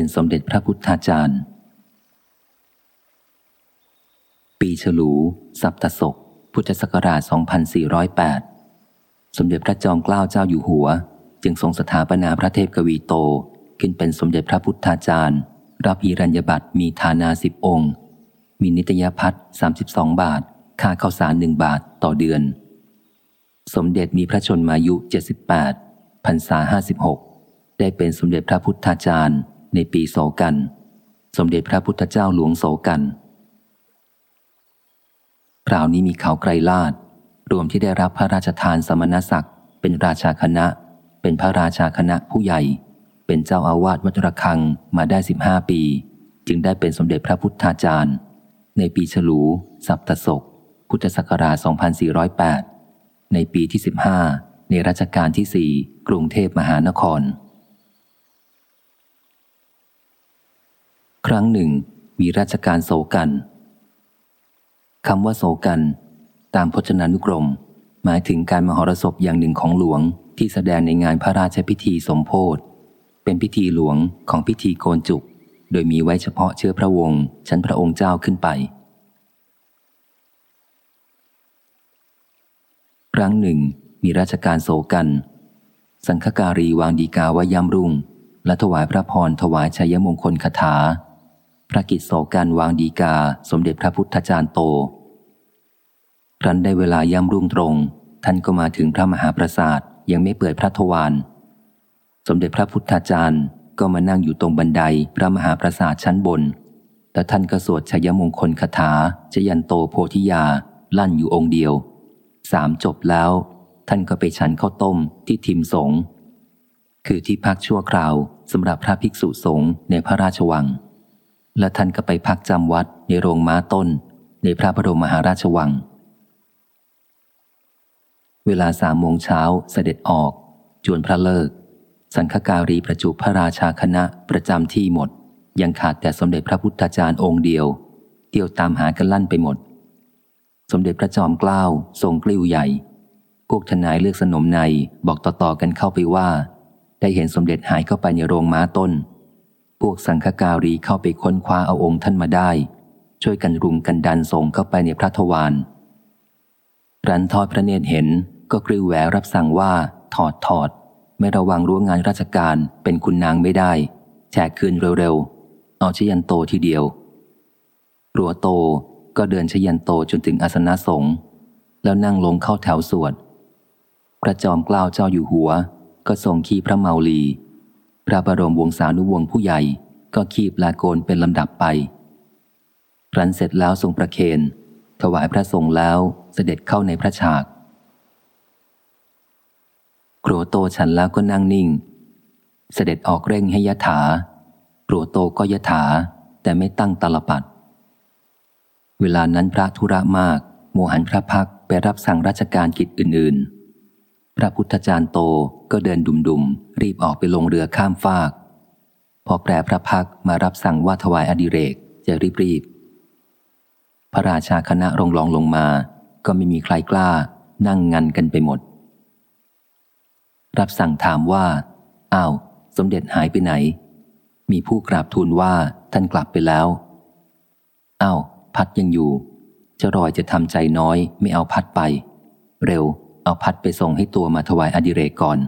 เป็นสมเด็จพระพุทธาจารย์ ปีฉลู สัปตศก พุทธศักราช 2408 สมเด็จพระจอมเกล้าเจ้าอยู่หัว จึงทรงสถาปนาพระเทพกวีโต ขึ้นเป็นสมเด็จพระพุทธาจารย์ รับอิรัญญบัตรมีฐานาสิบองค์ มีนิตยพัฒน์32 บาท ค่าข้าวสารหนึ่งบาทต่อเดือน สมเด็จมีพระชนมายุ 78พรรษา 56ได้เป็นสมเด็จพระพุทธาจารย์ ในปีโสกัน สมเด็จพระพุทธเจ้าหลวงโสกันคราวนี้มีเขาไกรลาดรวมที่ได้รับพระราชทานสมณศักดิ์ เป็นราชาคณะ เป็นพระราชาคณะผู้ใหญ่ เป็นเจ้าอาวาสวัดระฆังมาได้สิบห้าปี จึงได้เป็นสมเด็จพระพุทธาจารย์ ในปีฉลู สัปตศก พุทธศักราช 2408 ในปีที่ 15 ในรัชกาลที่สี่กรุงเทพมหานคร ครั้งหนึ่งมีราชการโศกันคำว่าโศกัน ตามพจนานุกรม หมายถึงการมหรสพอย่างหนึ่งของหลวงที่แสดงในงานพระราชพิธีสมโพธเป็นพิธีหลวงของพิธีโกนจุก โดยมีไว้เฉพาะเชื้อพระวงศ์ชั้นพระองค์เจ้าขึ้นไป ครั้งหนึ่ง มีราชการโศกัน สังฆการีวางดีกาว่าย่ำรุ่ง และถวายพระพรถวายชัยมงคลคาถา พระกิจโศกันวางดีกา สมเด็จพระพุทธจารย์โต ครั้นได้เวลาย่ำรุ่งตรง ท่านก็มาถึงพระมหาปราสาทยังไม่เปิดพระทวารสมเด็จพระพุทธาจารย์ก็มานั่งอยู่ตรงบันไดพระมหาปราสาทชั้นบนแต่ท่านก็สวดชยมงคลคาถาชยันโตโพธิยา ลั่นอยู่องค์เดียว สามจบแล้ว ท่านก็ไปฉันข้าวต้มที่ทิมสงคือที่พักชั่วคราวสำหรับพระภิกษุสงฆ์ในพระราชวัง และท่านก็ไปพักจำวัดในโรงม้าต้น ในพระบรมมหาราชวัง เวลาสามโมงเช้าเสด็จออก จวนพระเลิก สังฆการีประจุพระราชาคณะประจำที่หมด ยังขาดแต่สมเด็จพระพุทธจารย์องค์เดียว เที่ยวตามหากันลั่นไปหมด สมเด็จพระจอมเกล้าทรงกลิ้วใหญ่ พวกทนายเลือกสนมในบอกต่อๆกันเข้าไปว่า ได้เห็นสมเด็จหายเข้าไปในโรงม้าต้น พวกสังฆการีเข้าไปค้นคว้าเอาองค์ท่านมาได้ ช่วยกันรุมกันดันส่งเข้าไปในพระทวารรันทอดพระเนตรเห็นก็กริ้วแหวรับสั่งว่าถอดถอด ไม่ระวังรั้วงานราชการเป็นคุณนางไม่ได้แฉกคืนเร็วๆ เอาชยันโตทีเดียวรัวโตก็เดินชยันโตจนถึงอาสนะสงฆ์แล้วนั่งลงเข้าแถวสวด พระจอมเกล้าเจ้าอยู่หัว ก็ทรงขีพระเมาลี พระบรมวงศานุวงศ์ผู้ใหญ่ก็ขีบลาโกนเป็นลำดับไปครั้นเสร็จแล้วทรงประเคนถวายพระสงฆ์แล้วเสด็จเข้าในพระฉาก ครัวโตฉันแล้วก็นั่งนิ่ง เสด็จออกเร่งให้ยะถาครัวโตก็ยะถาแต่ไม่ตั้งตลปัด เวลานั้นพระธุระมากโมหันพระพักไปรับสั่งราชการกิจอื่น ๆ พระพุทธจารย์โตก็เดินดุมๆ รีบออกไปลงเรือข้ามฟาก พอแปรพระพักมารับสั่งว่าถวายอดิเรกจะรีบๆ พระราชาคณะรงลองลงมา ก็ไม่มีใครกล้า นั่งงันกันไปหมด รับสั่งถามว่าอ้าวสมเด็จหายไปไหน มีผู้กราบทูลว่าท่านกลับไปแล้วอ้าวพัดยังอยู่ จะรอยจะทำใจน้อยไม่เอาพัดไป เร็ว เอาพัดไปส่งให้ตัวมาถวายอดิเรกก่อน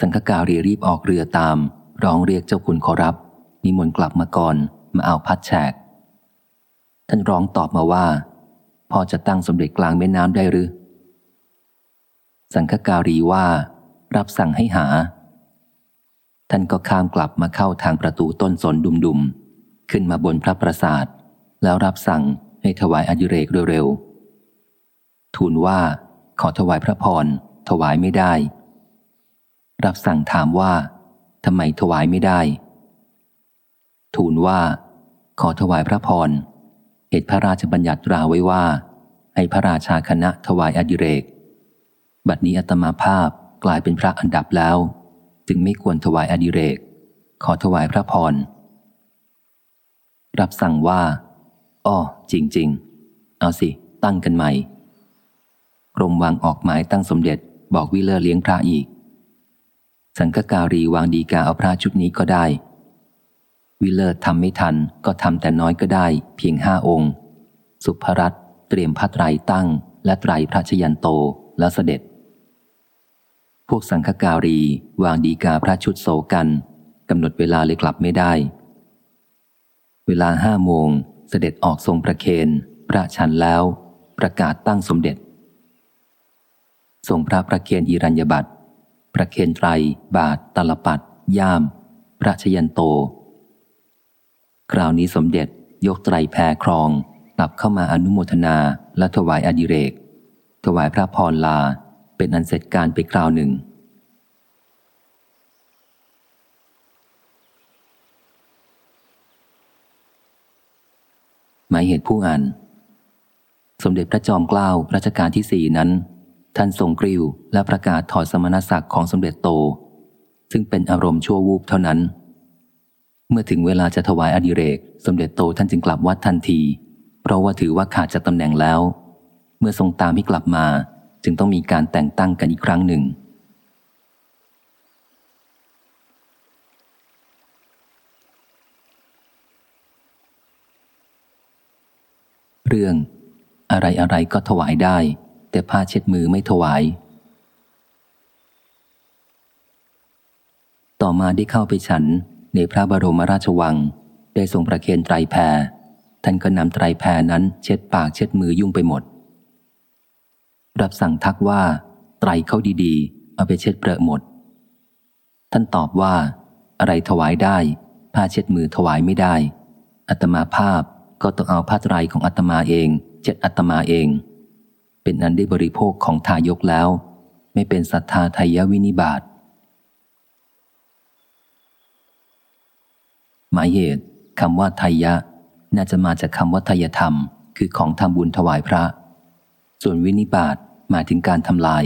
สังฆการีรีบออกเรือตาม ร้องเรียกเจ้าคุณขอรับ นิมนต์กลับมาก่อน มาเอาพัดแฉก ท่านร้องตอบมาว่าพอจะตั้งสมเด็จกลางแม่น้ำได้หรือ สังฆการีว่า รับสั่งให้หา ท่านก็ข้ามกลับมาเข้าทางประตูต้นสนดุมๆ ขึ้นมาบนพระปราสาท แล้วรับสั่งให้ถวายอดิเรกเร็วๆ ทูลว่าขอถวายพระพร ถวายไม่ได้ รับสั่งถามว่าทำไมถวายไม่ได้ ทูลว่า ขอถวายพระพร เหตุพระราชบัญญัติราไว้ว่า ให้พระราชาคณะถวายอดิเรก บัดนี้อัตมาภาพกลายเป็นพระอันดับแล้ว จึงไม่ควรถวายอดิเรก ขอถวายพระพร รับสั่งว่า อ้อจริง ๆ เอาสิ ตั้งกันใหม่ กรมวางออกหมายตั้งสมเด็จ บอกวิเลอร์เลี้ยงพระอีก สังฆการีวางดีกาเอาพระชุดนี้ก็ได้ วิเลิศทำไม่ทันก็ทำแต่น้อยก็ได้ เพียงห้าองค์ สุภรัตเตรียมพระไตรตั้ง และไตรพระชยันโตแล้วเสด็จ พวกสังฆการีวางดีกาพระชุดโศกันกำหนดเวลาเลยกลับไม่ได้ เวลาห้าโมงเสด็จออกทรงประเคนพระชันแล้ว ประกาศตั้งสมเด็จ ทรงพระประเคนอิรัญญบัตรประเคนไตร บาท ตลปัดย่าม พระชยันโต คราวนี้สมเด็จยกไตรแพรครองกลับเข้ามาอนุโมทนาและถวายอดิเรก ถวายพระพรลาเป็นอันเสร็จการไปคราวหนึ่ง หมายเหตุผู้อ่าน สมเด็จพระจอมเกล้ารัชกาลที่สี่นั้น ท่านทรงกริ้วและประกาศถอดสมณศักดิ์ของสมเด็จโต ซึ่งเป็นอารมณ์ชั่ววูบเท่านั้น เมื่อถึงเวลาจะถวายอดิเรก สมเด็จโตท่านจึงกลับวัดทันที เพราะว่าถือว่าขาดจากตำแหน่งแล้ว เมื่อทรงตามให้กลับมา จึงต้องมีการแต่งตั้งกันอีกครั้งหนึ่ง เรื่อง อะไรอะไรก็ถวายได้ แต่ผ้าเช็ดมือไม่ถวาย ต่อมาได้เข้าไปฉันในพระบรมราชวัง ได้ทรงประเคนไตรแพรท่านก็นำไตรแพรนั้นเช็ดปากเช็ดมือยุ่งไปหมด รับสั่งทักว่า ไตรเข้าดีๆ เอาไปเช็ดเปรอะหมด ท่านตอบว่า อะไรถวายได้ ผ้าเช็ดมือถวายไม่ได้อัตมาภาพก็ต้องเอาผ้าไตรของอัตมาเอง เช็ดอัตมาเอง เป็นอันได้บริโภคของทายกแล้ว ไม่เป็นศรัทธาทายวินิบาตหมายเหตุคำว่าทายะ น่าจะมาจากคำว่าทายธรรม คือของทำบุญถวายพระ ส่วนวินิบาตหมายถึงการทำลาย